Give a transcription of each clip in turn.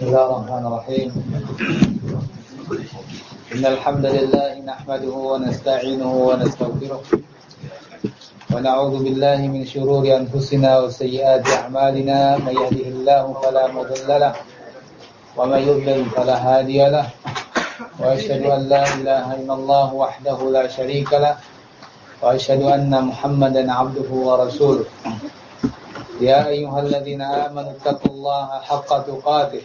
بسم الله الرحمن الرحيم. إن الحمد لله نحمده ونستعينه ونستغفره ونعوذ بالله من شرور أنفسنا وسيئات أعمالنا. من يهده الله فلا مضل له ومن يضلل فلا هادي له. وأشهد أن لا إله إلا الله وحده لا شريك له. وأشهد أن محمدا عبده ورسوله. يا أيها الذين آمنوا اتقوا الله حق تقاته.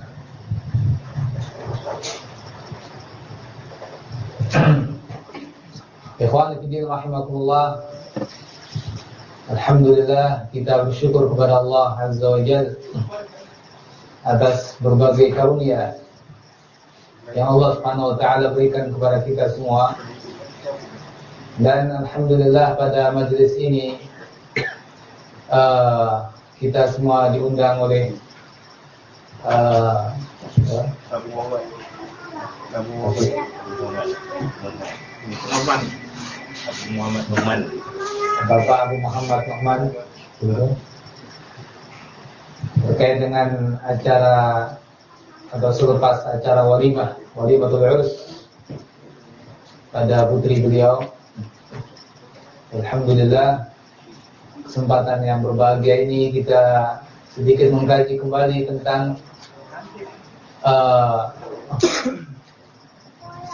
Ikhwan fillah rahimakumullah. Alhamdulillah kita bersyukur kepada Allah Azza wa Jalla atas berbagai karunia yang Allah Subhanahu wa taala berikan kepada kita semua. Dan alhamdulillah pada majelis ini uh, kita semua diundang oleh uh, Abu Muhammad Abu Muhammad Abu Muhammad Numan. Bapak Abu Muhammad Numan terkait dengan acara atau selepas acara walimah walimatul urus pada putri beliau. Alhamdulillah kesempatan yang berbahagia ini kita sedikit mengkaji kembali tentang uh,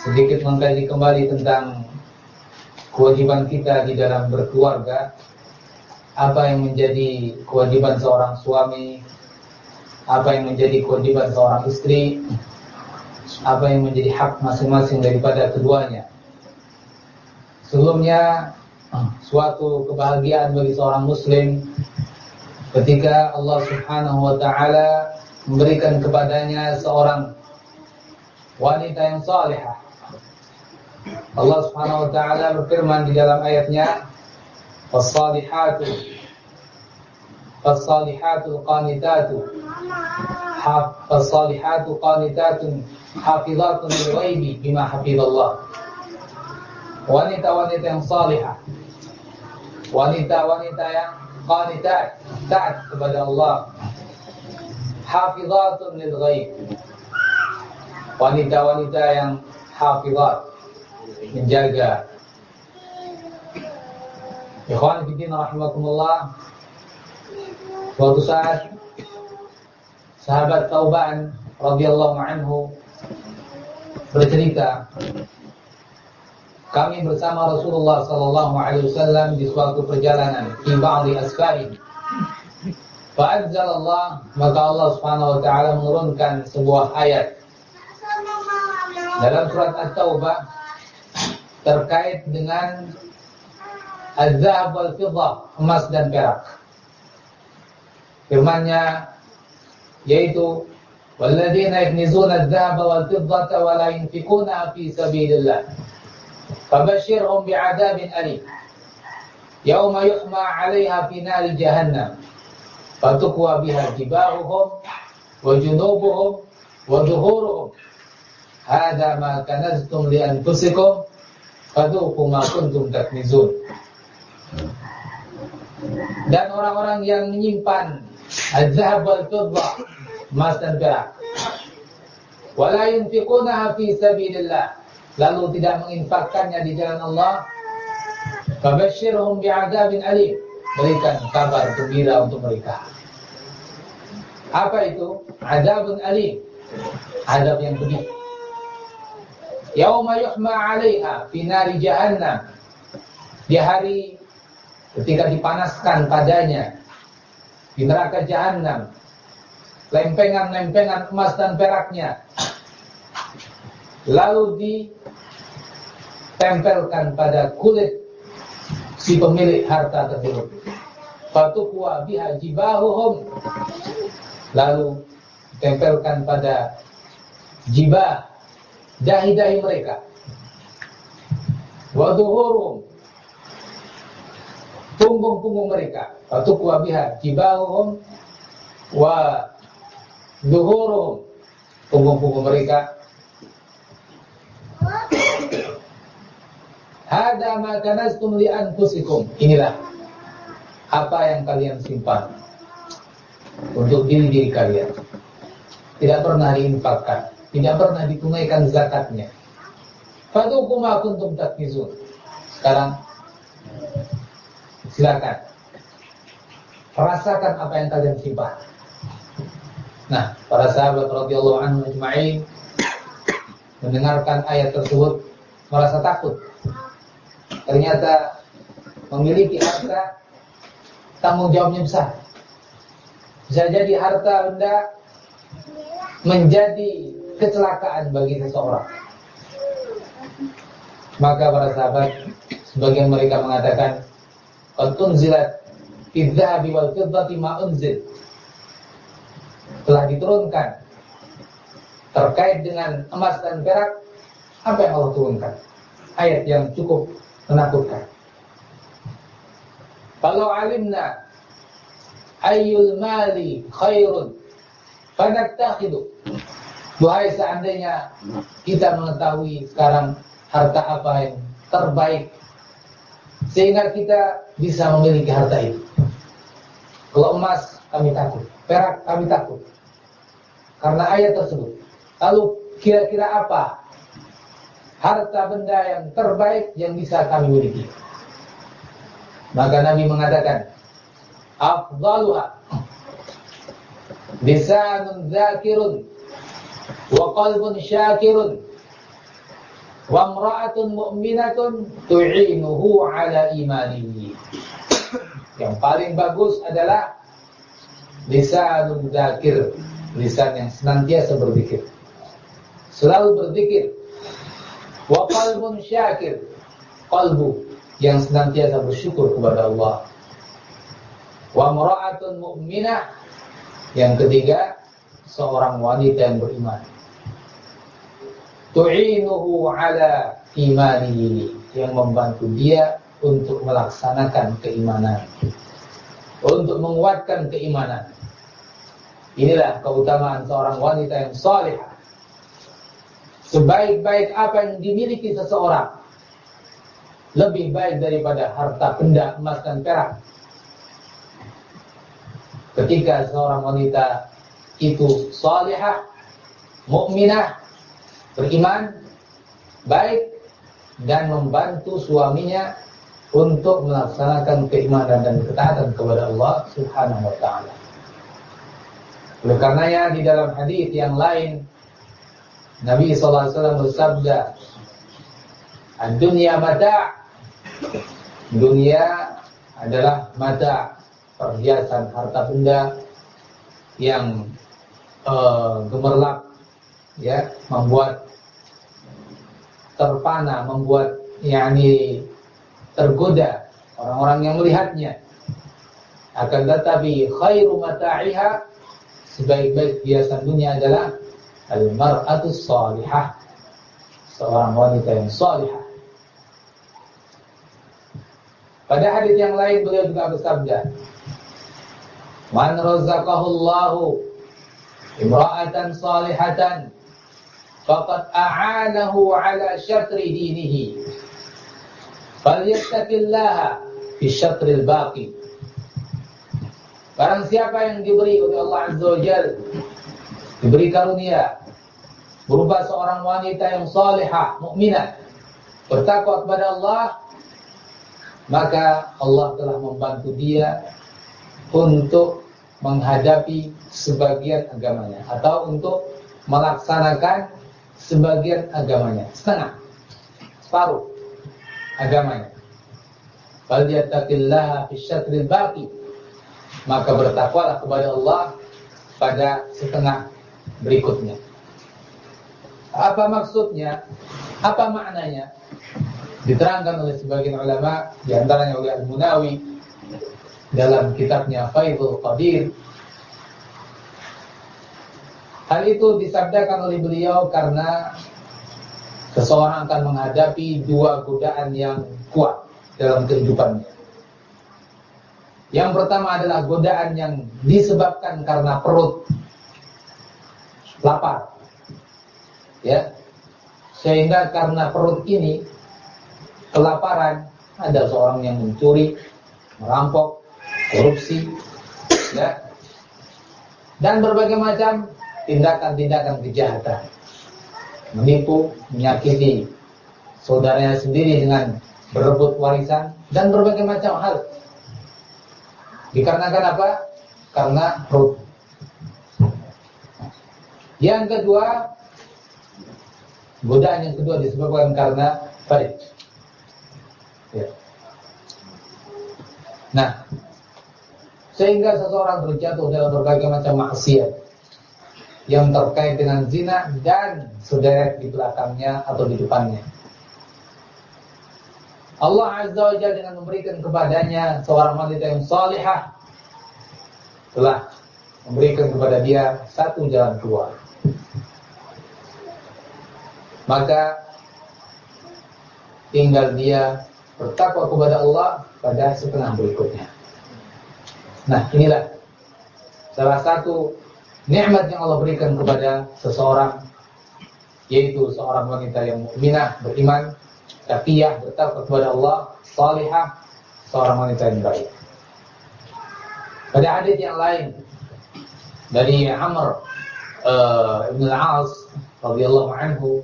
sedikit mengkaji kembali tentang kewajiban kita di dalam berkeluarga. Apa yang menjadi kewajiban seorang suami? Apa yang menjadi kewajiban seorang istri? Apa yang menjadi hak masing-masing daripada keduanya? Sebelumnya suatu kebahagiaan bagi seorang muslim ketika Allah Subhanahu wa taala memberikan kepadanya seorang wanita yang salihah. Allah Subhanahu wa taala berfirman di dalam ayatnya, "Fas-salihatu fas-salihatu qanitatu fas-salihatu qanitatun hafizatun lil-ghaibi bima hafizallah." Wanita-wanita yang salihah wanita-wanita yang qanitat, taat kepada Allah. Hafizatun lil ghaib. Wanita-wanita yang hafizat, menjaga. Ikhwan fillah rahimakumullah. Suatu saat sahabat Tauban radhiyallahu anhu bercerita kami bersama Rasulullah sallallahu alaihi wasallam di suatu perjalanan di ba'di asfari. Fa'anzalallah maka Allah Subhanahu wa taala menurunkan sebuah ayat dalam surat At-Taubah terkait dengan azab fiddah, emas dan perak. firmannya yaitu walladzina yaknizuna adh-dhahaba wal fiddata wa la yunfiquna fi sabilillah fabashshirhum bi'adabin alim. Yauma yuhma 'alayha fi nari jahannam fatukwa biha jibahuhum wa junubuhum wa dhuhuruhum. Hada ma kanaztum li anfusikum Fadu ma kuntum taknizun. Dan orang-orang yang menyimpan az-zahab wal mas dan perak. Wala yunfiqunaha fi sabilillah. Lalu tidak menginfakkannya di jalan Allah. Fabashshirhum bi'adzabin alim. Berikan kabar gembira untuk mereka. Apa itu? Azabun alim. Azab yang begitu Yauma yuhma 'alaiha fi nari jahannam. Di hari ketika dipanaskan padanya di neraka jahanam lempengan-lempengan emas dan peraknya lalu ditempelkan pada kulit si pemilik harta tersebut. Fatuqwa biha jibahuhum. Lalu tempelkan pada jibah dahi-dahi mereka. Wa punggung-punggung mereka. Fatuqwa biha jibahuhum wa duhuruhum punggung-punggung mereka. Hada ma kanastum li. Inilah apa yang kalian simpan untuk diri-diri kalian. Tidak pernah diinfakkan, tidak pernah ditunaikan zakatnya. Fatukum kuntum taknizun. Sekarang silakan rasakan apa yang kalian simpan. Nah, para sahabat radhiyallahu anhu ajma'in mendengarkan ayat tersebut merasa takut. Ternyata memiliki harta tanggung jawabnya besar. Bisa jadi harta benda menjadi kecelakaan bagi seseorang. Maka para sahabat sebagian mereka mengatakan unzilat idzahabi wal fiddati ma unzil telah diturunkan terkait dengan emas dan perak apa yang Allah turunkan ayat yang cukup menakutkan kalau alimna ayyul mali khairun fanattakhidu. Wahai seandainya kita mengetahui sekarang harta apa yang terbaik sehingga kita bisa memiliki harta itu. Kalau emas kami takut, perak kami takut. Karena ayat tersebut. Lalu kira-kira apa harta benda yang terbaik yang bisa kami miliki? Maka Nabi mengatakan, afdaluha lisanun dzakirun wa qalbun syakirun wa imra'atun mu'minatun tu'inuhu ala imanihi. Yang paling bagus adalah lisanun dzakir, lisan yang senantiasa berzikir. Selalu berzikir. Wa qalbun syakir, qalbu yang senantiasa bersyukur kepada Allah. Wa mar'atun mu'minah yang ketiga seorang wanita yang beriman. Tu'inuhu ala imanihi yang membantu dia untuk melaksanakan keimanan. Untuk menguatkan keimanan. Inilah keutamaan seorang wanita yang saleh. Sebaik-baik apa yang dimiliki seseorang lebih baik daripada harta benda emas dan perak. Ketika seorang wanita itu salihah, mukminah, beriman, baik dan membantu suaminya untuk melaksanakan keimanan dan ketaatan kepada Allah Subhanahu wa taala. Oleh karenanya di dalam hadis yang lain Nabi sallallahu alaihi wasallam bersabda, "Ad-dunya mata' Dunia adalah mata perhiasan harta benda yang uh, gemerlap ya membuat terpana membuat yakni tergoda orang-orang yang melihatnya. Akan tetapi khairu mata'iha sebaik-baik hiasan dunia adalah al-mar'atu salihah seorang wanita yang salihah. Pada hadis yang lain beliau juga bersabda, "Man razaqahullahu imra'atan salihatan faqad a'anahu 'ala syatri dinihi." Falyattaqillaha fi syatril baqi. Barang siapa yang diberi oleh Allah Azza wa Jalla diberi karunia berupa seorang wanita yang salihah, mukminah, bertakwa kepada Allah, maka Allah telah membantu dia untuk menghadapi sebagian agamanya atau untuk melaksanakan sebagian agamanya, setengah, separuh agamanya. Fal yattaqillaha fi syatril baqi. Maka bertakwalah kepada Allah pada setengah berikutnya. Apa maksudnya? Apa maknanya? Diterangkan oleh sebagian ulama, di antaranya oleh Al-Munawi dalam kitabnya Faidul Qadir. Hal itu disabdakan oleh beliau karena seseorang akan menghadapi dua godaan yang kuat dalam kehidupannya. Yang pertama adalah godaan yang disebabkan karena perut lapar. Ya. Sehingga karena perut ini kelaparan ada seorang yang mencuri, merampok, korupsi, ya. Dan berbagai macam tindakan-tindakan kejahatan. Menipu, menyakiti saudaranya sendiri dengan berebut warisan dan berbagai macam hal. Dikarenakan apa? Karena perut. Yang kedua, godaan yang kedua disebabkan karena farid. Ya. Nah, sehingga seseorang terjatuh dalam berbagai macam maksiat yang terkait dengan zina dan sederet di belakangnya atau di depannya. Allah Azza wa Jalla dengan memberikan kepadanya seorang wanita yang salihah telah memberikan kepada dia satu jalan keluar. Maka tinggal dia bertakwa kepada Allah pada setengah berikutnya. Nah, inilah salah satu nikmat yang Allah berikan kepada seseorang yaitu seorang wanita yang mukminah, beriman taqiyah, bertakwa kepada Allah, salihah, seorang wanita yang baik. Pada hadis yang lain dari Amr uh, Ibn al-As radhiyallahu anhu.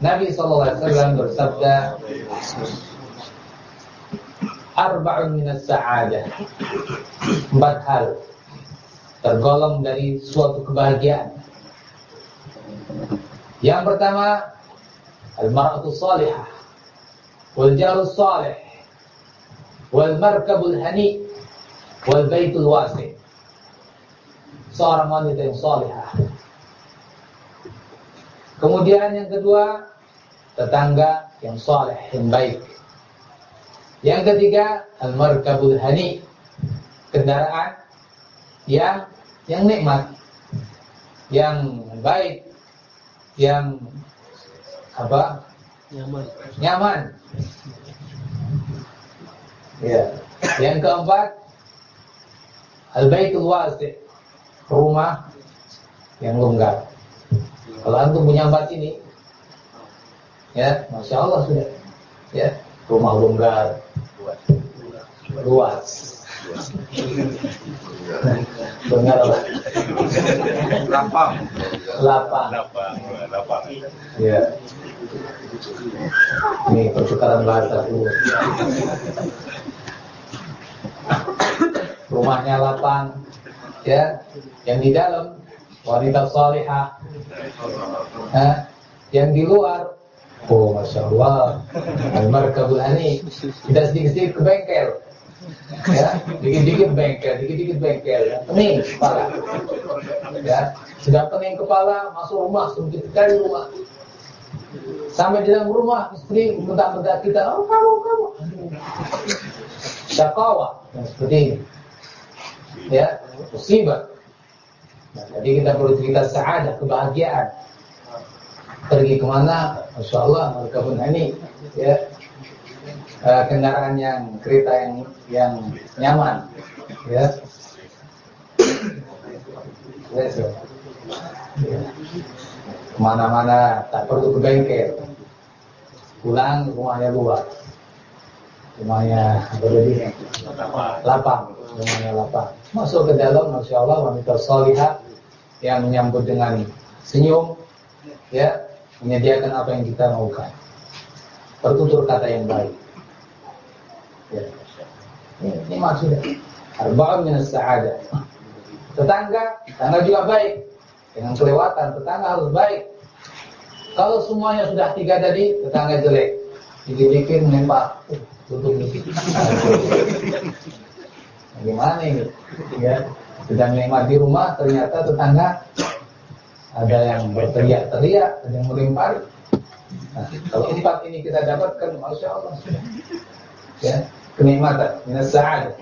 Nabi sallallahu alaihi wasallam bersabda Arba'un minas sa'adah. Empat hal tergolong dari suatu kebahagiaan. Yang pertama, al-mar'atu salihah wal jaru salih wal markabul hani wal baitul wasi. Seorang wanita yang salihah. Kemudian yang kedua, tetangga yang saleh, yang baik. Yang ketiga, al-markabul hani, kendaraan yang yang nikmat, yang baik, yang apa? Nyaman. Nyaman. Ya. Yang keempat, al-baitul wasi', rumah yang longgar. Kalau antum punya empat ini, ya, masya Allah sudah, ya, rumah longgar, luas. Dengar lah. Lapang. Lapang. Lapang. Lapang. Ya. Ini pertukaran bahasa dulu. Rumahnya lapang, ya. Yang di dalam wanita salihah, ya. Yang di luar, oh masya Allah, Almarkabul Hani, tidak sedikit-sedikit ke bengkel, ya, dikit-dikit bengkel, dikit-dikit bengkel, ya. pening kepala, ya, sudah pening kepala, masuk rumah, sempit sekali rumah, Sampai di dalam rumah istri minta-minta kita, oh kamu kamu. Syakawa yang seperti ini. Ya, musibah. Nah, jadi kita perlu cerita saadah, kebahagiaan. Pergi ke mana? Masya Allah, mereka pun ini ya uh, kendaraan yang kereta yang yang nyaman, ya. Yes, ke mana-mana tak perlu ke bengkel. Pulang rumahnya luar rumahnya berlebih lapang. Rumahnya lapang. Masuk ke dalam masya Allah wanita solihah yang menyambut dengan senyum ya. Menyediakan apa yang kita maukan. Bertutur kata yang baik ini, maksudnya arba'un minas sa'adah tetangga tetangga juga baik dengan kelewatan tetangga harus baik Kalau semuanya sudah tiga tadi, tetangga jelek. Dikit-dikit menembak, tutup nih. Gimana ini? Ya, sedang nikmat di rumah, ternyata tetangga ada yang berteriak-teriak, ada yang melempar. Nah, kalau empat ini kita dapatkan, masya Allah. Ya, kenikmatan, minas sa'adah.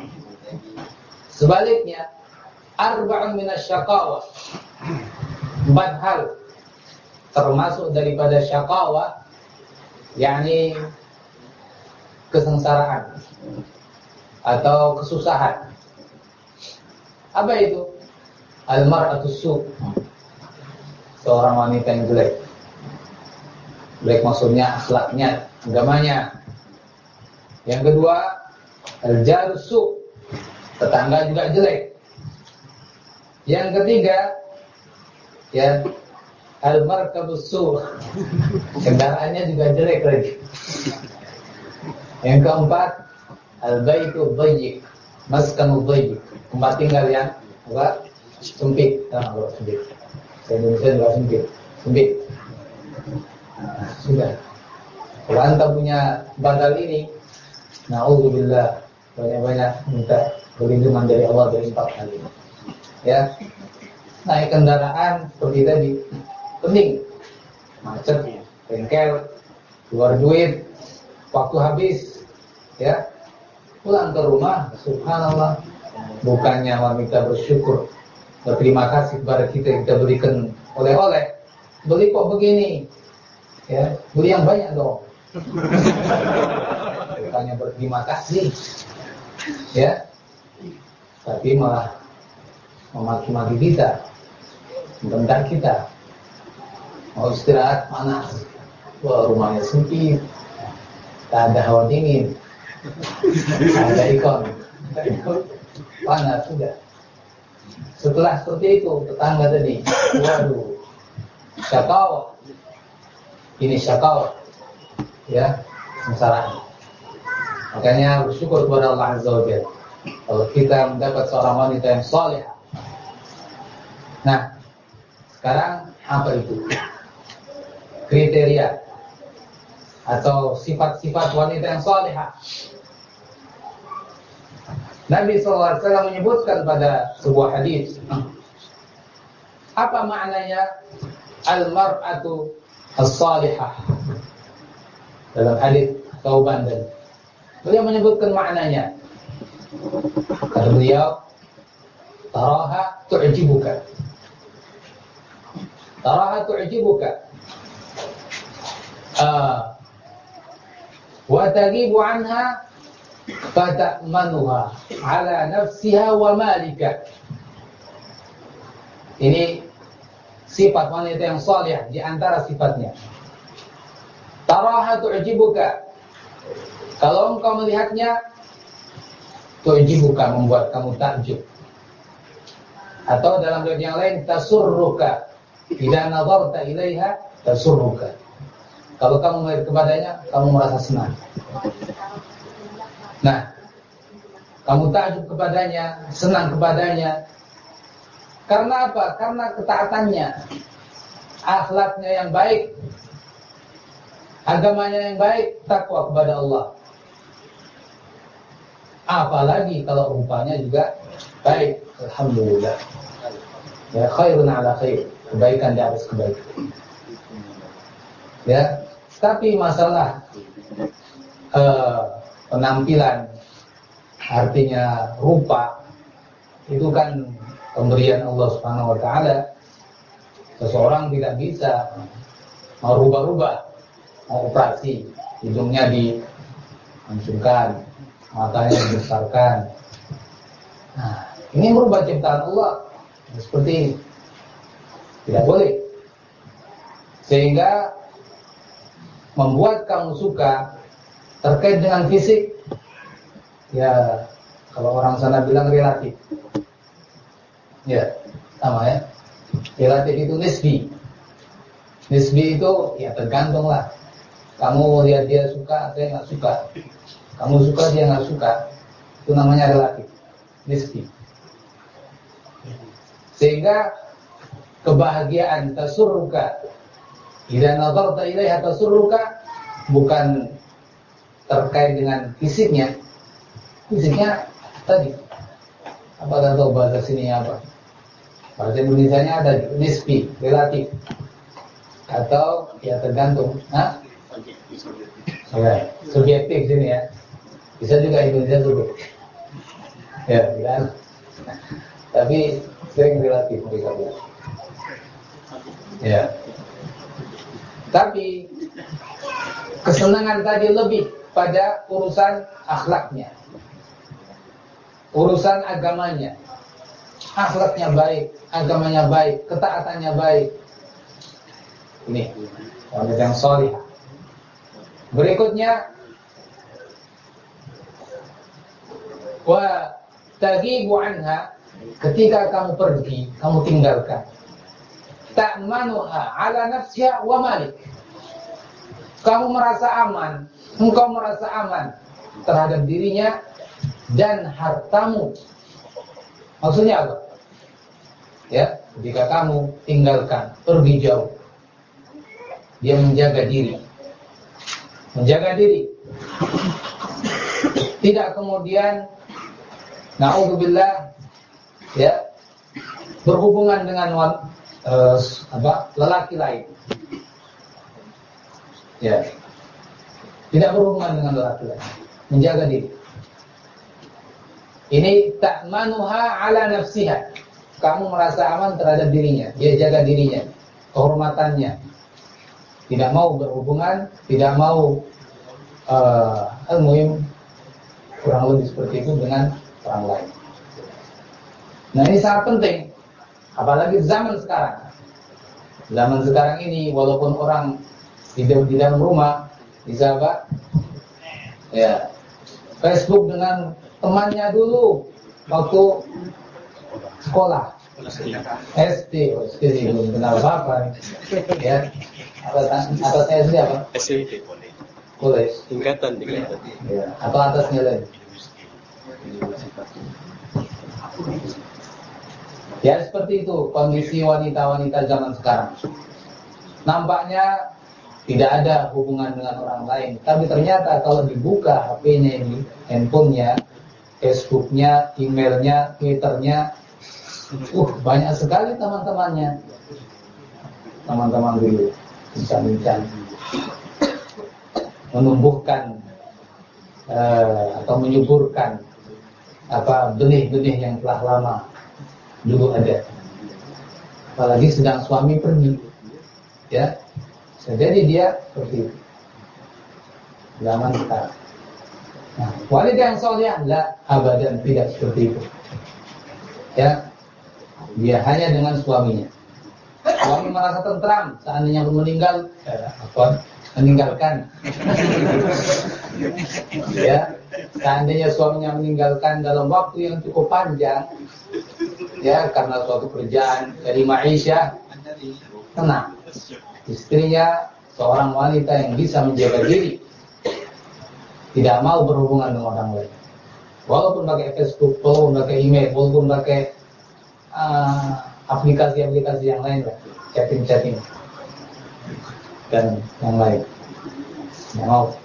Sebaliknya, arba'un minas syaqawah. Empat hal termasuk daripada syaqawah yakni kesengsaraan atau kesusahan. Apa itu? Al-mar'atu su' seorang wanita yang jelek. Jelek maksudnya akhlaknya, agamanya. Yang kedua, al-jarusu, tetangga juga jelek. Yang ketiga, ya al-markabus kendaraannya juga jelek lagi. Yang keempat, al-baitu dhayyik, maskanul dhayyik, tempat tinggal yang apa? sempit. Nah, sempit. Indonesia juga sempit. Sempit. Nah, sudah. Kalau anda punya badal ini, na'udzubillah, banyak-banyak minta perlindungan dari Allah dari empat hal ini. Ya, naik kendaraan seperti tadi, penting, macet, bengkel, keluar duit, waktu habis, ya, pulang ke rumah, subhanallah, bukannya meminta bersyukur, berterima kasih kepada kita kita berikan oleh-oleh. Beli kok begini, ya beli yang banyak dong. Bukannya berterima kasih, ya, tapi malah memaki-maki kita, membentak kita. Mau istirahat panas, wah rumahnya sempit, tak ada hawa dingin, tak ada ikon, panas sudah. Setelah seperti itu, tetangga tadi, waduh, syakawa. Ini syakawa. Ya, sengsara. Makanya bersyukur kepada Allah Azza wa Jalla. Kalau kita mendapat seorang wanita yang soleh. Nah, sekarang apa itu? Kriteria atau sifat-sifat wanita yang solehah Nabi SAW menyebutkan pada sebuah hadis apa maknanya al-mar'atu as-salihah dalam hadis Tauban dan beliau menyebutkan maknanya kata beliau taraha tu'jibuka taraha tu'jibuka uh, wa tagibu anha fata'manuha ala nafsiha wa malika. Ini sifat wanita yang salih di antara sifatnya. Taraha tu'jibuka. Kalau engkau melihatnya tu'jibuka membuat kamu takjub. Atau dalam riwayat yang lain tasurruka. Idza nazarta ilaiha tasurruka. Kalau kamu melihat kepadanya, kamu merasa senang. Nah, kamu takjub kepadanya, senang kepadanya. Karena apa? Karena ketaatannya, akhlaknya yang baik, agamanya yang baik, takwa kepada Allah. Apalagi kalau rupanya juga baik, alhamdulillah. Ya khairun ala khair, kebaikan di atas kebaikan. Ya, tapi masalah uh, penampilan artinya rupa itu kan pemberian Allah Subhanahu wa taala seseorang tidak bisa mau rubah-rubah mau operasi hidungnya dihancurkan matanya dibesarkan nah ini merubah ciptaan Allah seperti tidak boleh sehingga membuat kamu suka Terkait dengan fisik, ya kalau orang sana bilang relatif. Ya, sama ya. Relatif itu nisbi. Nisbi itu ya tergantung lah. Kamu lihat dia suka, saya nggak suka. Kamu suka, dia nggak suka. Itu namanya relatif. Nisbi. Sehingga kebahagiaan tasurruka Idza nadarta ilaiha tasurruka bukan terkait dengan fisiknya. Fisiknya tadi apa tahu bahasa sini apa? Bahasa Indonesia-nya ada nisbi, relatif. Atau ya tergantung. Nah, ya, subjektif sini ya. Bisa juga Indonesia subjektif. Ya, kan? Tapi sering relatif mereka. Ya. Tapi kesenangan tadi lebih pada urusan akhlaknya. Urusan agamanya akhlaknya baik, agamanya baik, ketaatannya baik. Ini wanita yang solih. Berikutnya wa anha ketika kamu pergi, kamu tinggalkan. Ta'manuha ala nafsiha wa malik. Kamu merasa aman, engkau merasa aman terhadap dirinya dan hartamu. Maksudnya apa? ya ketika kamu tinggalkan pergi jauh dia menjaga diri menjaga diri tidak kemudian naudzubillah. Ya. Berhubungan dengan uh, apa lelaki lain. Ya. Tidak berhubungan dengan lelaki lain. Menjaga diri. Ini tak manuha ala nafsiha. Kamu merasa aman terhadap dirinya, dia jaga dirinya, kehormatannya. Tidak mau berhubungan, tidak mau uh, kurang lebih seperti itu dengan orang lain. Nah ini sangat penting, apalagi zaman sekarang. Zaman sekarang ini walaupun orang di, di dalam rumah bisa apa? Ya, Facebook dengan temannya dulu waktu sekolah SD SD belum kenal apa apa ya atas SD apa SD boleh tingkatan tingkatan ya. atau atasnya lagi ya seperti itu kondisi wanita-wanita zaman sekarang. Nampaknya tidak ada hubungan dengan orang lain. Tapi ternyata kalau dibuka HP-nya ini handphonenya Facebooknya, emailnya, Twitternya, uh banyak sekali teman-temannya, teman-teman dulu bincang-bincang. Menumbuhkan uh, atau menyuburkan apa benih-benih yang telah lama dulu ada. Apalagi sedang suami pergi, ya, jadi dia seperti zaman sekarang. Nah, wanita yang soleh adalah abadan tidak seperti itu. Ya, dia hanya dengan suaminya. Suami merasa tentram seandainya meninggal, eh, apa, meninggalkan. ya, seandainya suaminya meninggalkan dalam waktu yang cukup panjang, ya karena suatu kerjaan dari Maisha, tenang. Istrinya seorang wanita yang bisa menjaga diri tidak mau berhubungan dengan orang lain. Walaupun pakai Facebook, walaupun pakai email, walaupun pakai uh, aplikasi-aplikasi yang lain chatting-chatting dan yang lain. Mau.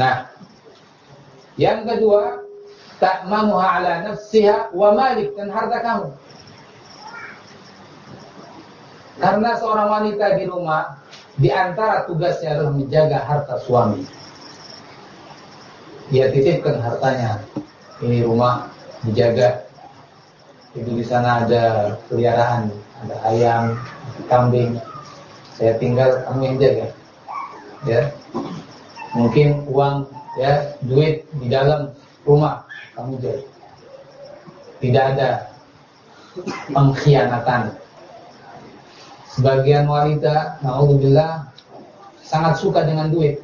Nah, yang kedua, tak mamuha ala nafsiha wa malik dan harta kamu. Karena seorang wanita di rumah, di antara tugasnya adalah menjaga harta suami. Dia titipkan hartanya. Ini rumah dijaga. Itu di sana ada peliharaan ada ayam kambing. Saya tinggal kamu yang jaga. Ya. Mungkin uang ya duit di dalam rumah kamu jaga tidak ada pengkhianatan. Sebagian wanita naudzubillah sangat suka dengan duit.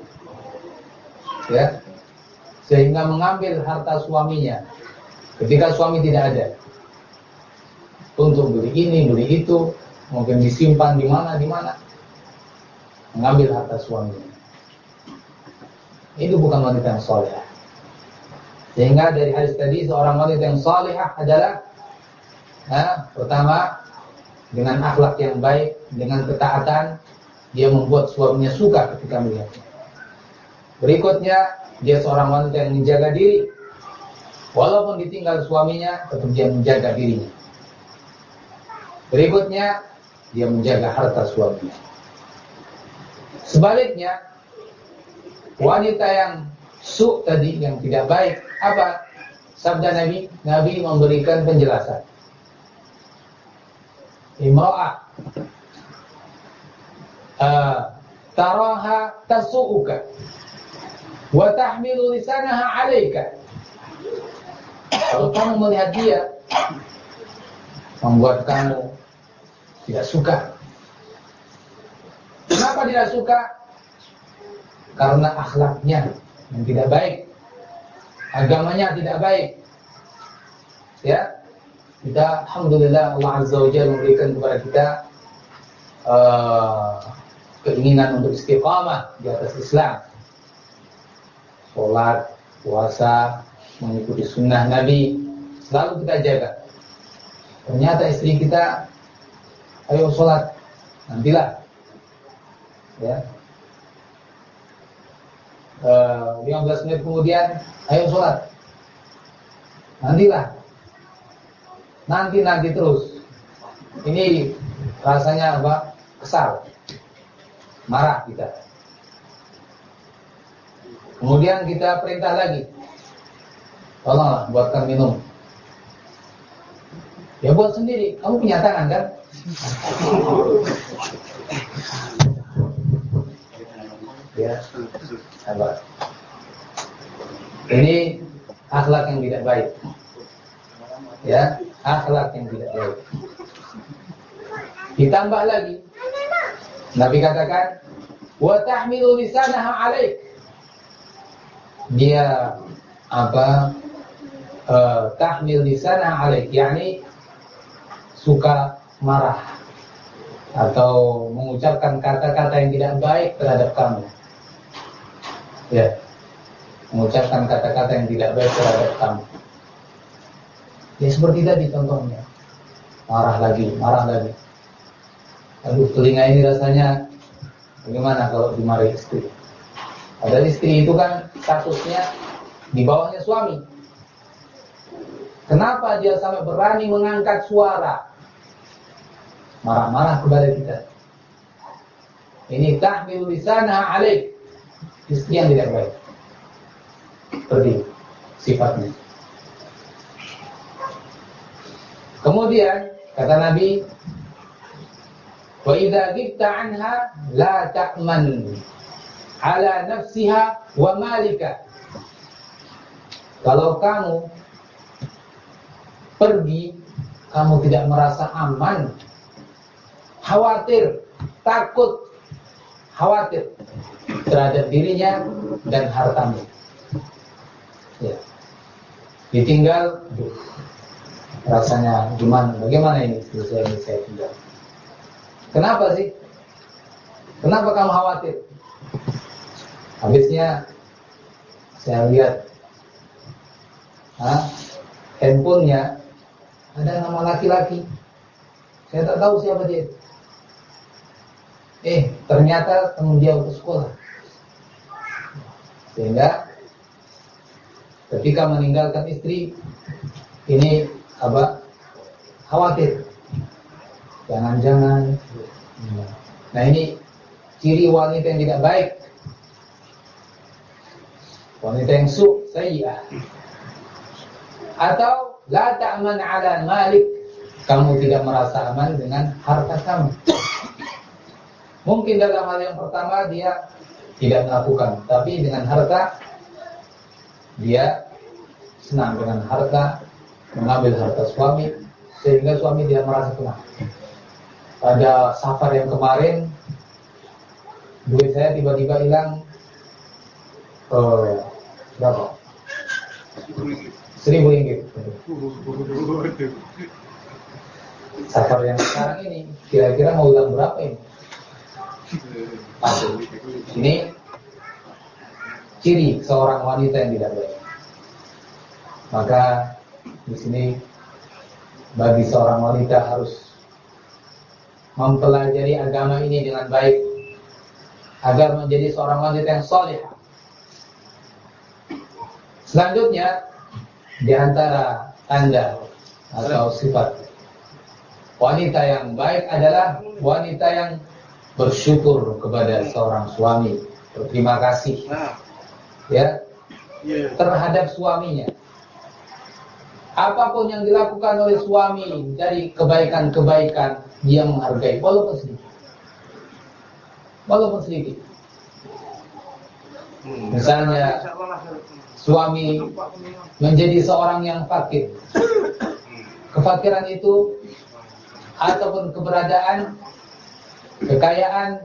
Ya. Sehingga mengambil harta suaminya. Ketika suami tidak ada. Untuk beli ini, beli itu, mungkin disimpan di mana, di mana, mengambil harta suaminya. Itu bukan wanita yang soleh. Sehingga dari hadis tadi seorang wanita yang soleh adalah pertama dengan akhlak yang baik, dengan ketaatan, dia membuat suaminya suka ketika melihatnya. Berikutnya, dia seorang wanita yang menjaga diri. Walaupun ditinggal suaminya, tetap dia menjaga dirinya. Berikutnya, dia menjaga harta suaminya. Sebaliknya, wanita yang su tadi yang tidak baik, apa? Sabda Nabi, Nabi memberikan penjelasan. Imra'ah uh, taraha tasu'uka wa tahmilu lisanaha 'alaika. Kalau kamu melihat dia membuat kamu tidak suka. Kenapa tidak suka? Karena akhlaknya yang tidak baik. Agamanya tidak baik. Ya. Kita alhamdulillah Allah Azza wa Jalla memberikan kepada kita uh, keinginan untuk istiqamah di atas Islam. Sholat, puasa, mengikuti sunnah Nabi, selalu kita jaga. Ternyata istri kita, ayo sholat, nantilah. Ya. Uh, 15 menit kemudian, ayo sholat, nantilah. Nanti-nanti terus. Ini rasanya apa? Kesal marah kita. Kemudian kita perintah lagi. Tolonglah buatkan minum. Ya buat sendiri. Kamu punya tangan kan? Ya. Sabar. Ini akhlak yang tidak baik. Ya, akhlak yang tidak baik. Ditambah lagi Nabi katakan, "Wa tahmilu lisanaha 'alaik." Dia apa? Uh, tahmil lisanaha 'alaik, yakni suka marah atau mengucapkan kata-kata yang tidak baik terhadap kamu. Ya. Mengucapkan kata-kata yang tidak baik terhadap kamu. Ya seperti tadi contohnya. Marah lagi, marah lagi. Aduh telinga ini rasanya Bagaimana kalau dimarahi istri Padahal istri itu kan statusnya Di bawahnya suami Kenapa dia sampai berani mengangkat suara Marah-marah kepada kita Ini tahmil lisana alik Istri yang tidak baik Seperti sifatnya Kemudian kata Nabi Wa idza ghibta anha la ta'man ala nafsiha wa malika. Kalau kamu pergi, kamu tidak merasa aman, khawatir, takut, khawatir terhadap dirinya dan hartamu. Ya. Ditinggal, rasanya gimana? Bagaimana ini? Saya ini saya tinggal. Kenapa sih? Kenapa kamu khawatir? Habisnya saya lihat ah, handphonenya ada nama laki-laki. Saya tak tahu siapa dia. Eh, ternyata teman dia untuk sekolah. Sehingga ketika meninggalkan istri ini apa? Khawatir Jangan-jangan. Nah ini ciri wanita yang tidak baik. Wanita yang su, sayyi'ah. Atau la ta'man 'ala malik. Kamu tidak merasa aman dengan harta kamu. Mungkin dalam hal yang pertama dia tidak melakukan, tapi dengan harta dia senang dengan harta, mengambil harta suami sehingga suami tidak merasa tenang pada safar yang kemarin duit saya tiba-tiba hilang uh, berapa? Seribu ringgit. Safar yang sekarang ini kira-kira mau hilang berapa ini? Ini ciri seorang wanita yang tidak baik. Maka di sini bagi seorang wanita harus mempelajari agama ini dengan baik agar menjadi seorang wanita yang soleh. Selanjutnya di antara tanda atau sifat wanita yang baik adalah wanita yang bersyukur kepada seorang suami, berterima kasih ya terhadap suaminya. Apa pun yang dilakukan oleh suami dari kebaikan-kebaikan dia menghargai walaupun sedikit. Walaupun sedikit. Hmm. Misalnya suami menjadi seorang yang fakir. Kefakiran itu ataupun keberadaan kekayaan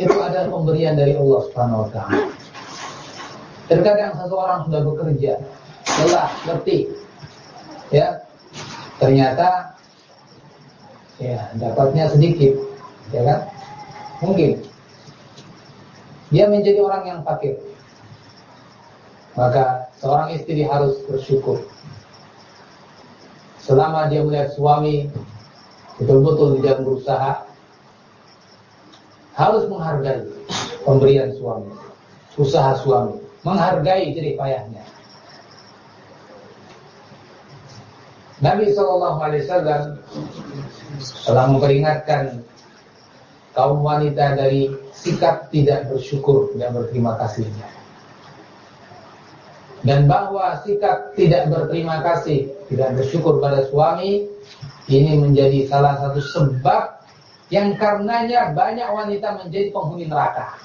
itu adalah pemberian dari Allah Subhanahu wa taala. Terkadang seseorang sudah bekerja, lelah, letih. Ya. Ternyata ya dapatnya sedikit, ya kan? Mungkin dia menjadi orang yang fakir. Maka seorang istri harus bersyukur. Selama dia melihat suami betul-betul tidak berusaha, harus menghargai pemberian suami, usaha suami, menghargai jerih payahnya. Nabi Shallallahu Alaihi Wasallam telah memperingatkan kaum wanita dari sikap tidak bersyukur dan berterima kasihnya. Dan bahwa sikap tidak berterima kasih, tidak bersyukur pada suami ini menjadi salah satu sebab yang karenanya banyak wanita menjadi penghuni neraka.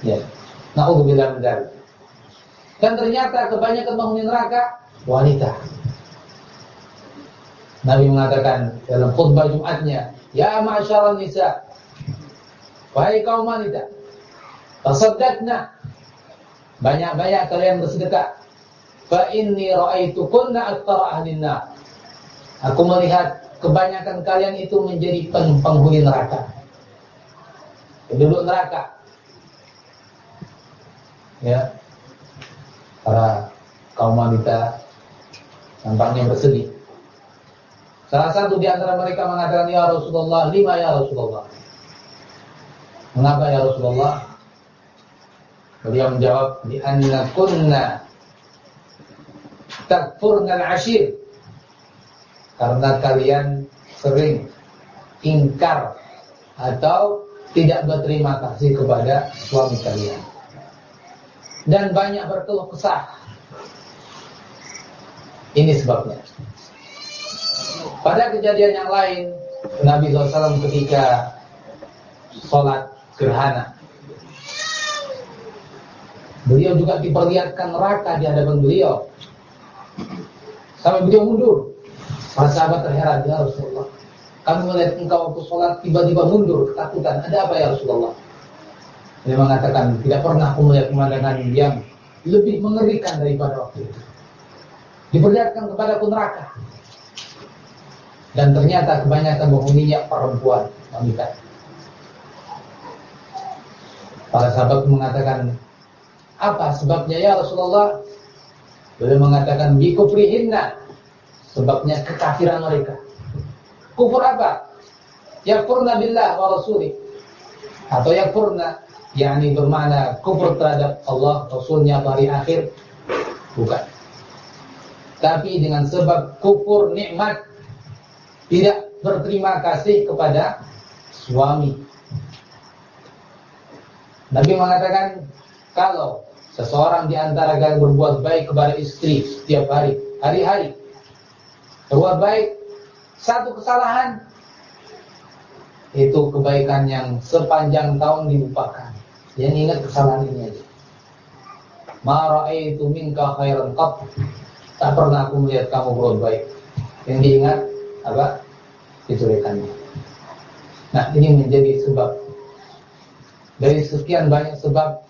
Ya. Nauzubillah min Dan ternyata kebanyakan penghuni neraka wanita. Nabi mengatakan dalam khutbah Jumatnya, "Ya ma'syaral nisa, wahai kaum wanita, tasaddaqna banyak-banyak kalian bersedekah. Fa inni ra'aitukunna aktsara ahlin nar." Aku melihat kebanyakan kalian itu menjadi penghuni neraka. Penduduk neraka. Ya. Para kaum wanita nampaknya bersedih. Salah satu di antara mereka mengatakan, Ya Rasulullah, lima ya Rasulullah. Mengapa ya Rasulullah? Beliau menjawab, Di anna kunna takfurna al-ashir. Karena kalian sering ingkar atau tidak berterima kasih kepada suami kalian. Dan banyak berkeluh kesah ini sebabnya. Pada kejadian yang lain, Nabi SAW ketika sholat gerhana, beliau juga diperlihatkan neraka di hadapan beliau. Sampai beliau mundur. Para sahabat terheran, ya Rasulullah. Kami melihat engkau waktu sholat tiba-tiba mundur, ketakutan. Ada apa ya Rasulullah? Dia mengatakan, tidak pernah aku melihat pemandangan yang lebih mengerikan daripada waktu itu diperlihatkan kepada neraka. Dan ternyata kebanyakan penghuninya perempuan wanita. Para sahabat mengatakan, apa sebabnya ya Rasulullah? Beliau mengatakan, bikufrihinna. Sebabnya kekafiran mereka. Kufur apa? Yakfurna billah wa rasulih. Atau yakfurna, yakni bermakna kufur terhadap Allah, Rasulnya, hari akhir. Bukan tapi dengan sebab kufur nikmat tidak berterima kasih kepada suami. Nabi mengatakan kalau seseorang di antara kalian berbuat baik kepada istri setiap hari, hari-hari, berbuat baik satu kesalahan itu kebaikan yang sepanjang tahun dilupakan. Yang ingat kesalahan ini aja. Ma ra'aitu minka khairan qat Tak pernah aku melihat kamu berbuat baik. Yang diingat apa? Kejelekannya. Nah, ini menjadi sebab dari sekian banyak sebab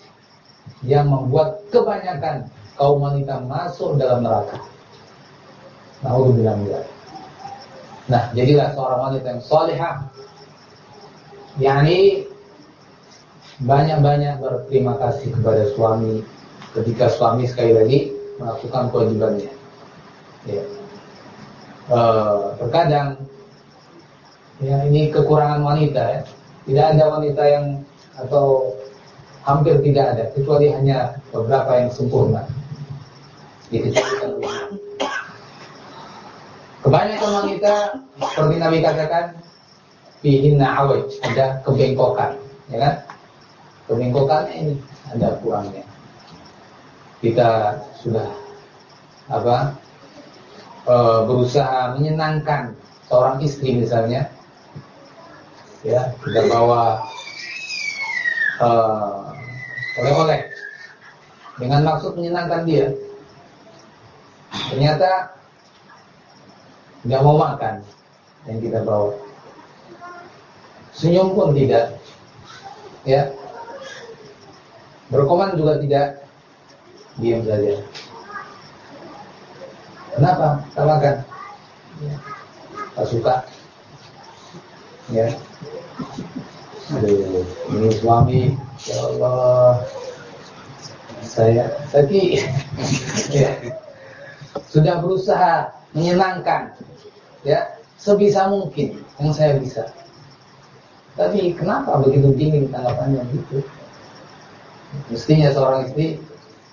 yang membuat kebanyakan kaum wanita masuk dalam neraka. Nah, bilang Nah, jadilah seorang wanita yang solehah, yakni banyak-banyak berterima kasih kepada suami ketika suami sekali lagi melakukan kewajibannya. Ya. Uh, terkadang ya ini kekurangan wanita ya. Tidak ada wanita yang atau hampir tidak ada kecuali hanya beberapa yang sempurna. Dikecualikan Kebanyakan wanita seperti Nabi katakan fihinna awaj, ada kebengkokan, ya kan? Kebengkokan ini ada kurangnya. Kita sudah apa? E, berusaha menyenangkan seorang istri misalnya, ya kita bawa uh, oleh-oleh dengan maksud menyenangkan dia. Ternyata nggak mau makan yang kita bawa. Senyum pun tidak, ya. Berkoman juga tidak, diam saja. Kenapa? Tak makan. Ya. Tak suka. Ya. Aduh, ini suami, ya Allah, saya tadi ya, sudah berusaha menyenangkan, ya sebisa mungkin yang saya bisa. Tapi kenapa begitu dingin tanggapannya gitu? Mestinya seorang istri,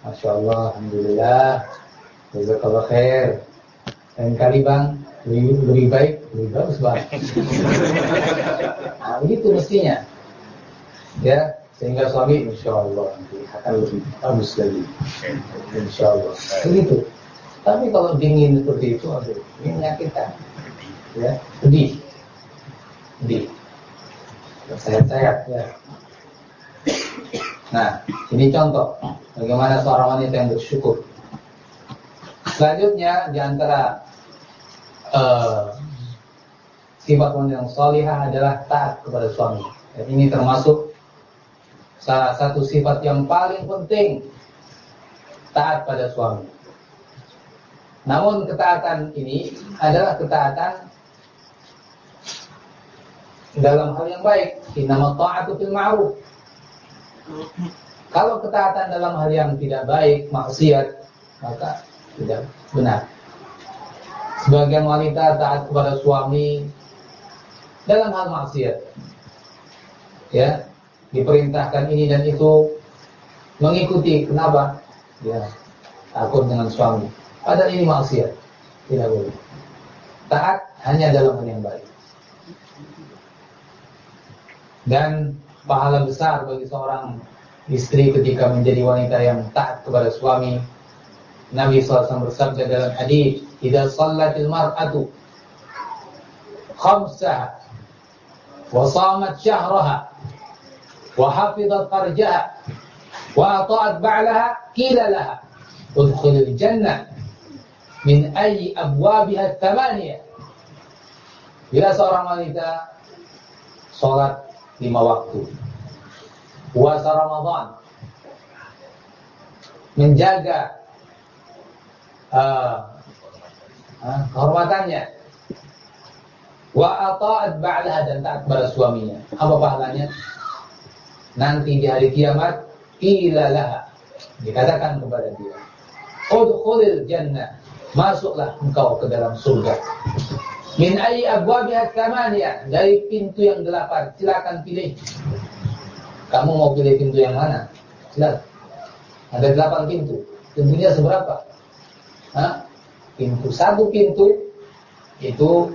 masya Allah, alhamdulillah, jazakallah khair. Lain kali bang, lebih, lebih baik, lebih bagus bang. Nah, begitu mestinya. Ya, sehingga suami insya Allah akan lebih bagus lagi. Insya Allah. Begitu. Tapi kalau dingin seperti itu, aduh, ini menyakitkan. Ya, sedih. Sedih. Sehat-sehat ya. Nah, ini contoh bagaimana seorang wanita yang bersyukur. Selanjutnya di antara uh, sifat wanita yang solihah adalah taat kepada suami. Dan ini termasuk salah satu sifat yang paling penting taat pada suami. Namun ketaatan ini adalah ketaatan dalam hal yang baik. Innama ta'atu fil ma'ruf. Kalau ketaatan dalam hal yang tidak baik, maksiat, maka tidak benar. Sebagian wanita taat kepada suami dalam hal maksiat. Ya, diperintahkan ini dan itu mengikuti kenapa? Ya, takut dengan suami. Padahal ini maksiat. Tidak boleh. Taat hanya dalam hal yang baik. Dan pahala besar bagi seorang istri ketika menjadi wanita yang taat kepada suami. Nabi SAW bersabda dalam hadis idza shallatil mar'atu khamsaha wa shamat syahraha wa wa ata'at ba'laha qila laha udkhulil jannah min ayyi abwabiha thamaniyah bila seorang wanita sholat lima waktu puasa Ramadan menjaga uh, kehormatannya wa ata'at ba'daha dan taat kepada suaminya. Apa pahalanya? Nanti di hari kiamat ilalah dikatakan kepada dia, "Udkhulil jannah." Masuklah engkau ke dalam surga. Min ayyi abwabiha thamaniyah? Dari pintu yang delapan. Silakan pilih. Kamu mau pilih pintu yang mana? Silakan. Ada delapan pintu. Pintunya seberapa? Hah? pintu satu pintu itu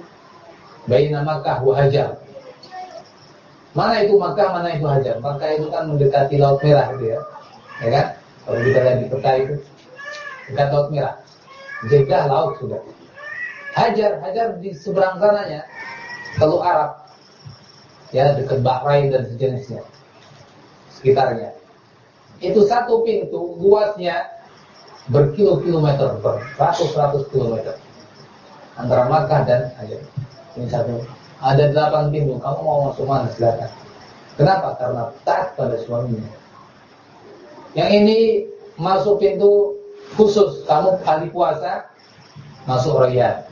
baina Makkah wa Hajar. Mana itu Makkah, mana itu Hajar? Makkah itu kan mendekati Laut Merah gitu ya. Ya kan? Kalau kita lihat di peta itu dekat Laut Merah. Jeddah laut sudah. Hajar, Hajar di seberang sananya Teluk Arab. Ya, dekat Bahrain dan sejenisnya. Sekitarnya. Itu satu pintu luasnya berkilo-kilometer, beratus-ratus kilometer antara Makkah dan Hajar. Ini satu. Ada delapan pintu. Kamu mau masuk mana silakan. Kenapa? Karena taat pada suaminya. Yang ini masuk pintu khusus. Kamu ahli puasa masuk raya.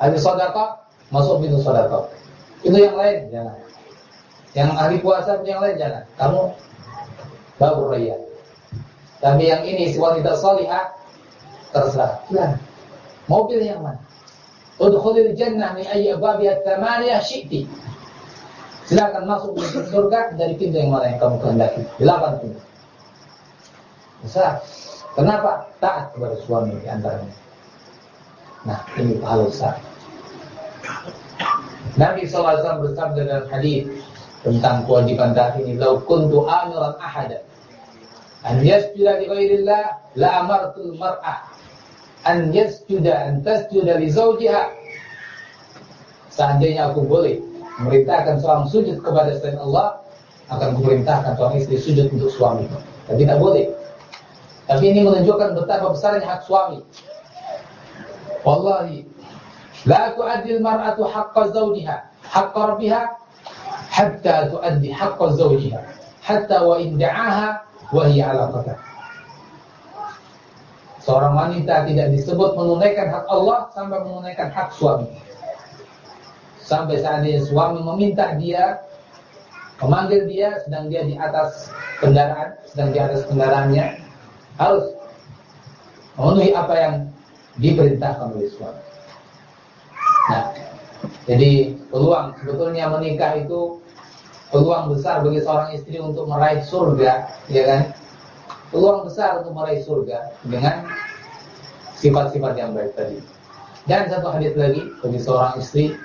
Ahli sodako masuk pintu sodako. Itu yang lain jangan. Yang ahli puasa yang lain jangan. Kamu baru raya. Tapi yang ini si wanita salihah terserah. Ya. Pilih yang mana? Udkhulil jannah min ayyi thamaniyah syi'ti. Silakan masuk ke surga dari pintu yang mana yang kamu kehendaki. Delapan pintu. Bisa. Kenapa? Taat kepada suami di antaranya. Nah, ini pahala besar. Nabi SAW bersabda dalam hadis tentang kewajiban taat ini, "Lau kuntu amiran ahada an yasjuda li ghairillah la amartul mar'ah an yasjuda an tasjuda li zawjiha." Seandainya aku boleh memerintahkan seorang sujud kepada selain Allah, akan kuperintahkan seorang istri sujud untuk suami. Tapi tidak boleh. Tapi ini menunjukkan betapa besarnya hak suami. Wallahi, la tu'addi al-mar'atu haqqa zawjiha, haqqa rabbiha, hatta tu'addi haqqa zawjiha, hatta wa in da'aha wa hiya 'ala qatah. Seorang wanita tidak disebut menunaikan hak Allah sampai menunaikan hak suami. Sampai seandainya suami meminta dia memanggil dia sedang dia di atas kendaraan, sedang di atas kendaraannya, harus memenuhi apa yang diperintahkan oleh suami. Nah, jadi peluang sebetulnya menikah itu peluang besar bagi seorang istri untuk meraih surga, ya kan? Peluang besar untuk meraih surga dengan sifat-sifat yang baik tadi. Dan satu hadis lagi bagi seorang istri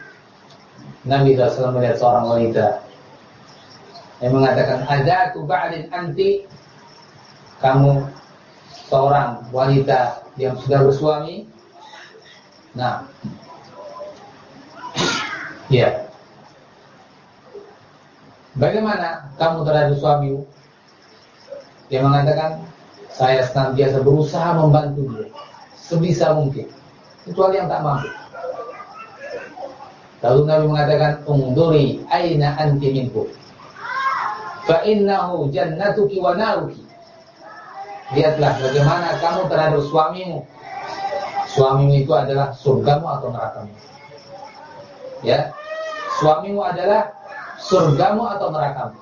Nabi SAW melihat seorang wanita yang mengatakan ada tu anti kamu seorang wanita yang sudah bersuami. Nah. Ya. Bagaimana kamu terhadap suamimu dia mengatakan saya senantiasa berusaha membantu dia sebisa mungkin kecuali yang tak mampu. Lalu Nabi mengatakan, "Ungduri aina anti minku." Fa innahu jannatuki wa naruki. Lihatlah bagaimana kamu terhadap suamimu. Suamimu itu adalah surgamu atau nerakamu. Ya. Suamimu adalah surgamu atau nerakamu.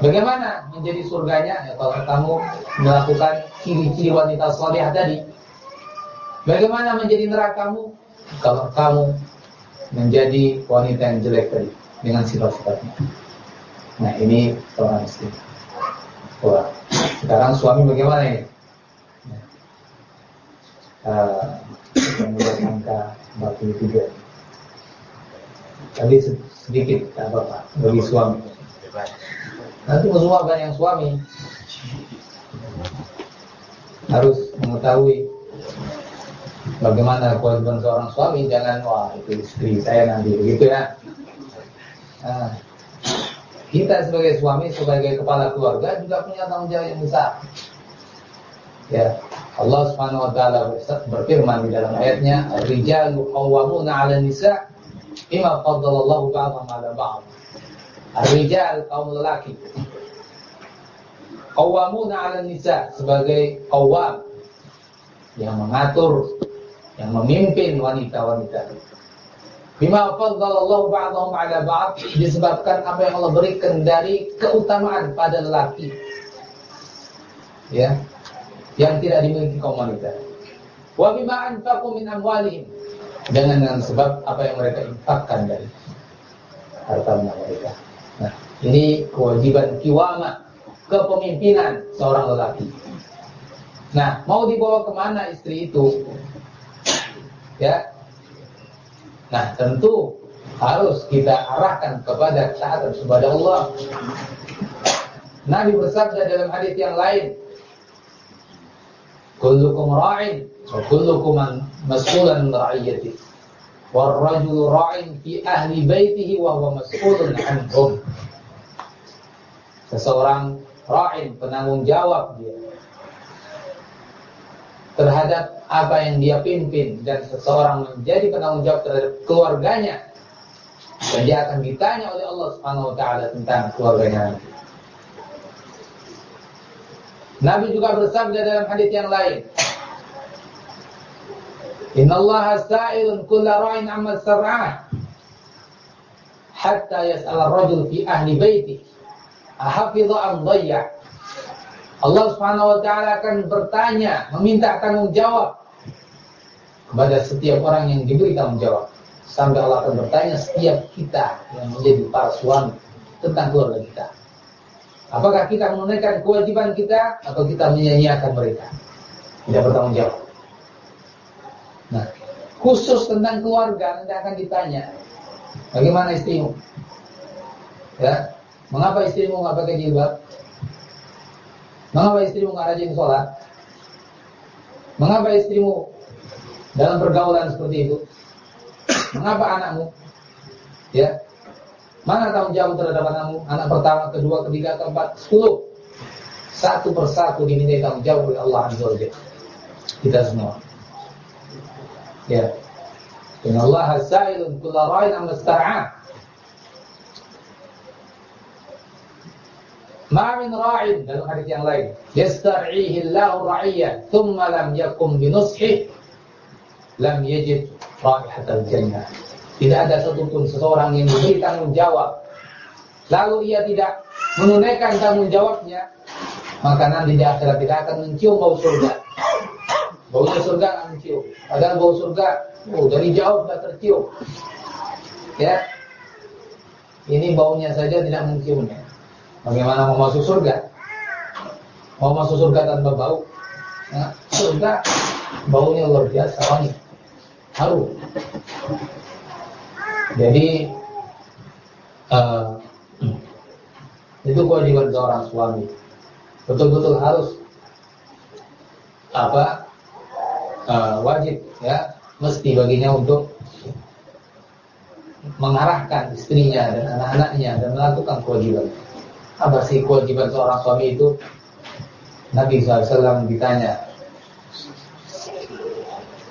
Bagaimana menjadi surganya? Ya, kalau kamu melakukan ciri-ciri wanita salihah tadi. Bagaimana menjadi nerakamu? Kalau kamu menjadi wanita yang jelek tadi dengan sifat-sifatnya. Nah ini seorang istri. Wah, sekarang suami bagaimana ini? Uh, membuat angka 43 Tadi sedikit tak apa-apa bagi suami. Nanti semua yang suami. Harus mengetahui bagaimana kewajiban seorang suami. Jangan wah itu istri saya nanti begitu ya. Nah, kita sebagai suami sebagai kepala keluarga juga punya tanggung jawab yang besar. Ya Allah Subhanahu wa taala berfirman di dalam ayatnya rijalu qawwamuna 'ala nisa bima faddalallahu ba'dhum 'ala ba'd. Ar-rijal kaum lelaki. Qawwamuna 'ala nisa sebagai qawwam yang mengatur yang memimpin wanita-wanita. Bima faddalallahu ba'dahum 'ala ba'd disebabkan apa yang Allah berikan dari keutamaan pada lelaki. Ya. Yang tidak dimiliki kaum wanita. Wa bima anfaqu min amwalihim dengan dengan sebab apa yang mereka infakkan dari harta mereka. Nah, ini kewajiban kiwama kepemimpinan seorang lelaki. Nah, mau dibawa ke mana istri itu? Ya. Nah, tentu harus kita arahkan kepada taat kepada Allah. Nabi bersabda dalam hadis yang lain, "Kullukum ra'in wa kullukum mas'ulun min ra'iyati." Wal rajulu ra'in fi ahli baitihi wa huwa mas'ulun 'anhum. Seseorang ra'in penanggung jawab dia terhadap apa yang dia pimpin dan seseorang menjadi penanggung jawab terhadap keluarganya dan dia akan ditanya oleh Allah Subhanahu wa taala tentang keluarganya. Nabi juga bersabda dalam hadis yang lain, Inna Allah sa'ilun kulla ra'in amma sar'ah hatta yas'al ar-rajul fi ahli baiti ahafidha am dhayya Allah Subhanahu wa taala akan bertanya, meminta tanggung jawab kepada setiap orang yang diberi tanggung jawab. sampai Allah akan bertanya setiap kita yang menjadi para suami tentang keluarga kita. Apakah kita menunaikan kewajiban kita atau kita menyanyiakan mereka? Tidak bertanggung jawab. Nah, khusus tentang keluarga nanti akan ditanya, bagaimana istrimu? Ya, mengapa istrimu nggak pakai jilbab? Mengapa istrimu nggak rajin sholat? Mengapa istrimu dalam pergaulan seperti itu? Mengapa anakmu? Ya. Mana tanggung jawab terhadap anakmu? Anak pertama, kedua, ketiga, keempat, sepuluh. Satu persatu diminta tanggung jawab oleh Allah Azza wa Kita semua. Ya. Inna Allah sa'ilun kulla ra'in amma star'ah. Ma min ra'in dalam hadis yang lain, yastar'ihi Allahu ra'iyya, thumma lam yakum bi nushihi lam yajid raihatal jannah. Tidak ada satupun seseorang yang diberi tanggung jawab lalu ia tidak menunaikan tanggung jawabnya, maka nanti di akhirat tidak akan mencium bau surga. Baunya surga akan mencium. Padahal bau surga, oh, dari jauh sudah tercium. Ya, ini baunya saja tidak menciumnya. Bagaimana mau masuk surga? Mau masuk surga tanpa bau? Nah, surga baunya luar biasa wangi harum. Jadi uh, itu kewajiban seorang suami. Betul-betul harus apa uh, wajib ya mesti baginya untuk mengarahkan istrinya dan anak-anaknya dan melakukan kewajiban. Apa sih kewajiban seorang suami itu? Nabi SAW ditanya,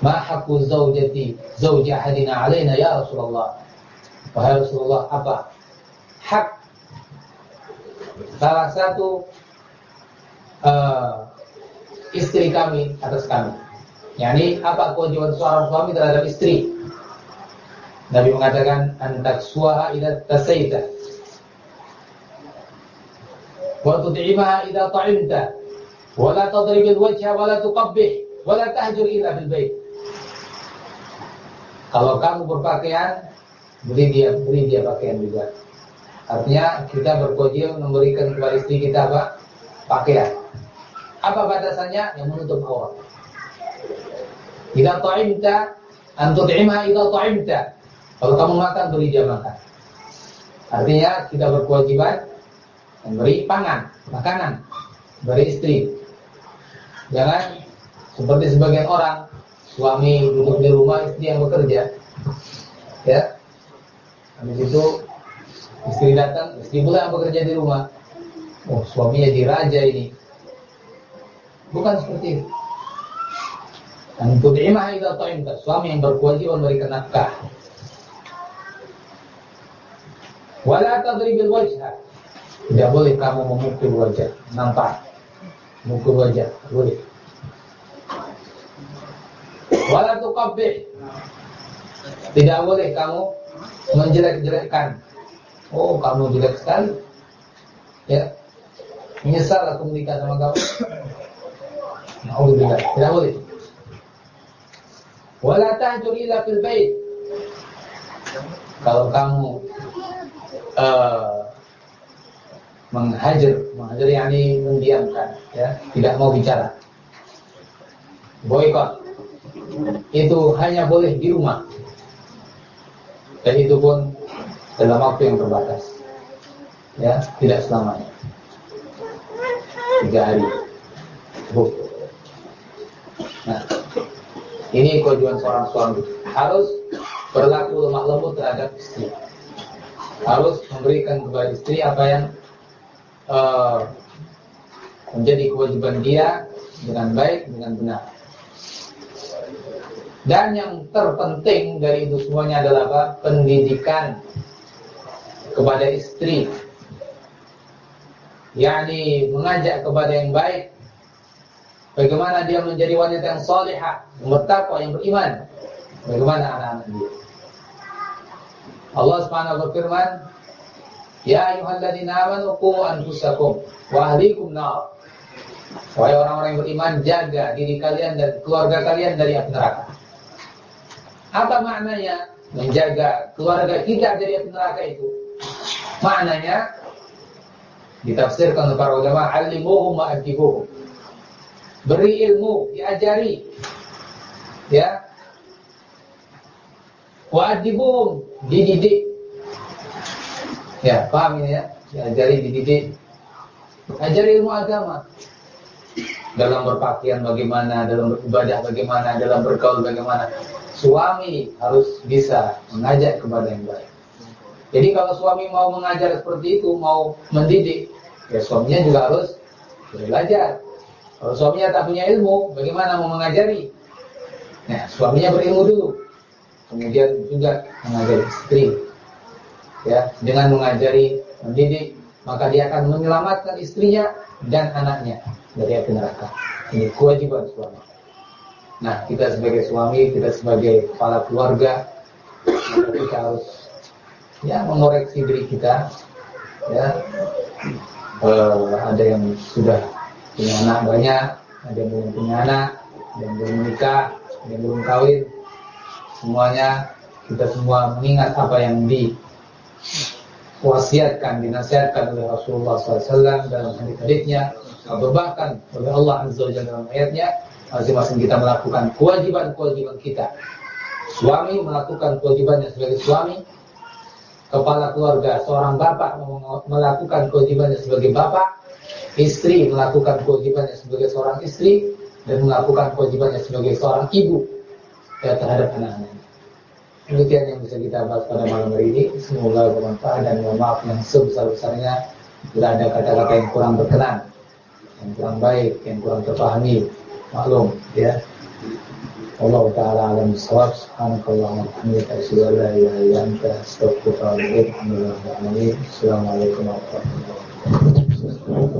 Ma zaujati zauji ahadina alaina ya Rasulullah. Wahai Rasulullah, apa hak salah satu uh, istri kami atas kami? Yani apa kewajiban seorang suami terhadap istri? Nabi mengatakan antak suaha idza tasaita wa tud'imaha idza ta'imta wa la tadrib al-wajha wa la tuqabbih wa la tahjur illa bil bait kalau kamu berpakaian, beri dia beri dia pakaian juga. Artinya kita berkewajiban memberikan kepada istri kita apa? Pakaian. Apa batasannya? Yang menutup aurat. Jika ta'imta antu ta'imha idza ta'imta. Kalau kamu makan beri dia makan. Artinya kita berkewajiban memberi pangan, makanan beri istri. Jangan seperti sebagian orang suami duduk di rumah, istri yang bekerja. Ya. Habis itu istri datang, istri pula yang bekerja di rumah. Oh, suaminya diraja ini. Bukan seperti itu. Antum imah idza ta'imta, suami yang berkewajiban memberikan nafkah. Wala tadribil wajha. Tidak boleh kamu memukul wajah, nampak. Memukul wajah, boleh. Wala tuqabbih. Tidak boleh kamu menjelek-jelekkan. Oh, kamu jelek sekali. Ya. Menyesal aku menikah sama kamu. Alhamdulillah. Tidak boleh. Wala tahjur illa fil bait. Kalau kamu uh, menghajar, menghajar yakni mendiamkan, ya, tidak mau bicara. Boykot itu hanya boleh di rumah. Dan itu pun dalam waktu yang terbatas. Ya, tidak selamanya. Tiga hari. Cukup. Nah, ini kewajiban seorang suami. Harus berlaku lemah lembut terhadap istri. Harus memberikan kepada istri apa yang uh, menjadi kewajiban dia dengan baik, dengan benar. Dan yang terpenting dari itu semuanya adalah apa? Pendidikan kepada istri. yakni mengajak kepada yang baik. Bagaimana dia menjadi wanita yang salihah, yang bertakwa, yang beriman. Bagaimana anak-anak dia. Allah Subhanahu berfirman, "Ya ayyuhalladzina amanu qu anfusakum wa ahlikum nar." Wahai orang-orang yang beriman, jaga diri kalian dan keluarga kalian dari api neraka. Apa maknanya? menjaga keluarga kita dari api neraka itu. Maknanya ditafsirkan oleh para ulama alimuhum wa adibuhum. Beri ilmu, diajari. Ya. Wa adibuhum, dididik. Ya, paham ini ya? Diajari, dididik. Ajari ilmu agama. Dalam berpakaian bagaimana, dalam beribadah bagaimana, dalam bergaul bagaimana. Suami harus bisa mengajak kepada yang baik. Jadi kalau suami mau mengajar seperti itu, mau mendidik, ya suaminya juga harus belajar. Kalau suaminya tak punya ilmu, bagaimana mau mengajari? Nah, suaminya berilmu dulu. Kemudian juga mengajari istri. Ya, dengan mengajari, mendidik, maka dia akan menyelamatkan istrinya dan anaknya dari api neraka. Ini kewajiban suami. Nah, kita sebagai suami, kita sebagai kepala keluarga, kita harus ya mengoreksi diri kita ya uh, ada yang sudah punya anak banyak ada yang belum punya anak ada yang belum menikah ada yang belum kawin semuanya kita semua mengingat apa yang di wasiatkan, dinasihatkan oleh Rasulullah SAW dalam hadis-hadisnya atau bahkan oleh Allah Azza Jalla dalam ayatnya masing-masing kita melakukan kewajiban-kewajiban kita suami melakukan kewajibannya sebagai suami kepala keluarga, seorang bapak melakukan kewajibannya sebagai bapak, istri melakukan kewajibannya sebagai seorang istri, dan melakukan kewajibannya sebagai seorang ibu ya, terhadap anak-anaknya. Demikian yang bisa kita bahas pada malam hari ini. Semoga bermanfaat dan mohon maaf yang sebesar-besarnya bila ada kata-kata yang kurang berkenan, yang kurang baik, yang kurang terpahami, maklum ya. Allah taala alam bisawab subhanakallah la ilaha illa anta astaghfiruka wa atubu ilaik assalamualaikum warahmatullahi wabarakatuh